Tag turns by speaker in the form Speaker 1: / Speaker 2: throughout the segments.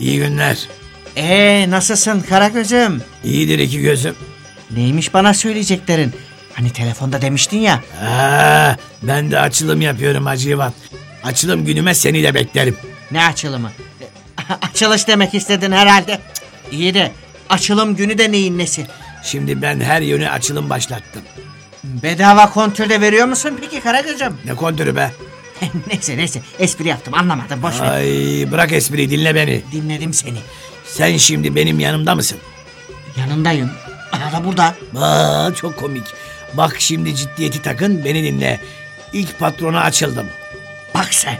Speaker 1: İyi günler.
Speaker 2: Ee nasılsın Karagöz'üm?
Speaker 1: İyidir iki gözüm.
Speaker 2: Neymiş bana söyleyeceklerin? Hani telefonda demiştin ya.
Speaker 1: Ha, ben de açılım yapıyorum Hacivat. Açılım günüme seni de beklerim.
Speaker 2: Ne açılımı? E, Açılış demek istedin herhalde. Cık, İyi de açılım günü de neyin nesi?
Speaker 1: Şimdi ben her yöne açılım başlattım.
Speaker 2: Bedava kontrolde veriyor musun peki Karagöz'üm?
Speaker 1: Ne kontürü be?
Speaker 2: neyse neyse espri yaptım anlamadım boş ver.
Speaker 1: Ay bırak espriyi dinle beni.
Speaker 2: Dinledim seni.
Speaker 1: Sen şimdi benim yanımda mısın?
Speaker 2: Yanındayım. Arada burada.
Speaker 1: Aa, çok komik. Bak şimdi ciddiyeti takın beni dinle. İlk patrona açıldım.
Speaker 2: Bak sen.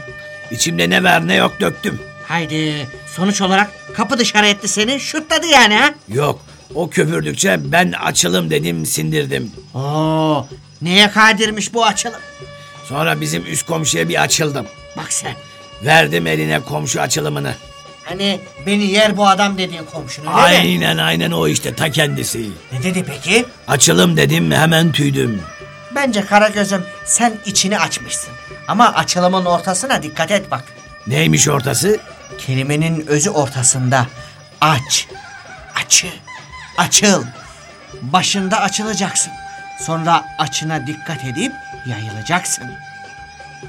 Speaker 1: İçimde ne var ne yok döktüm.
Speaker 2: Haydi sonuç olarak kapı dışarı etti seni şutladı yani ha?
Speaker 1: Yok o köpürdükçe ben açılım dedim sindirdim.
Speaker 2: Oo, neye kadirmiş bu açılım?
Speaker 1: Sonra bizim üst komşuya bir açıldım.
Speaker 2: Bak sen.
Speaker 1: Verdim eline komşu açılımını.
Speaker 2: Hani beni yer bu adam dediğin komşun öyle mi?
Speaker 1: Aynen aynen o işte ta kendisi.
Speaker 2: Ne dedi peki?
Speaker 1: Açılım dedim hemen tüydüm.
Speaker 2: Bence Karagöz'üm sen içini açmışsın. Ama açılımın ortasına dikkat et bak.
Speaker 1: Neymiş ortası?
Speaker 2: Kelimenin özü ortasında. Aç, açı, açıl. Başında açılacaksın. Sonra açına dikkat edip yayılacaksın.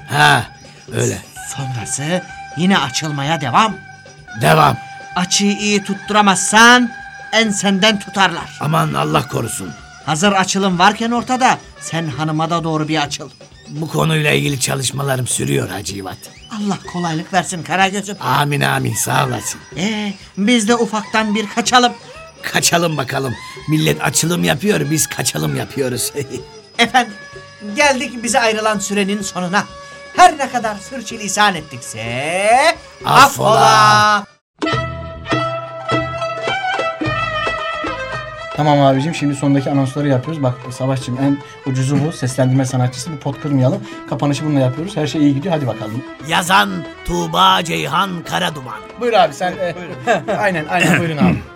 Speaker 1: Ha öyle.
Speaker 2: Sonrası yine açılmaya devam.
Speaker 1: Devam.
Speaker 2: Açıyı iyi tutturamazsan ensenden tutarlar.
Speaker 1: Aman Allah korusun.
Speaker 2: Hazır açılım varken ortada sen hanıma da doğru bir açıl.
Speaker 1: Bu konuyla ilgili çalışmalarım sürüyor Hacivat.
Speaker 2: Allah kolaylık versin Karagöz'üm.
Speaker 1: Amin amin sağ olasın.
Speaker 2: Ee, biz de ufaktan bir kaçalım.
Speaker 1: Kaçalım bakalım. Millet açılım yapıyor biz kaçalım yapıyoruz.
Speaker 2: Efendim geldik bize ayrılan sürenin sonuna. Her ne kadar sürçülisan ettikse...
Speaker 1: Affola.
Speaker 3: Tamam abicim şimdi sondaki anonsları yapıyoruz. Bak Savaşçım en ucuzu bu. Seslendirme sanatçısı. Bu pot kırmayalım. Kapanışı bununla yapıyoruz. Her şey iyi gidiyor. Hadi bakalım.
Speaker 1: Yazan Tuğba Ceyhan Karaduman.
Speaker 3: Buyur abi sen. e, aynen aynen buyurun abi.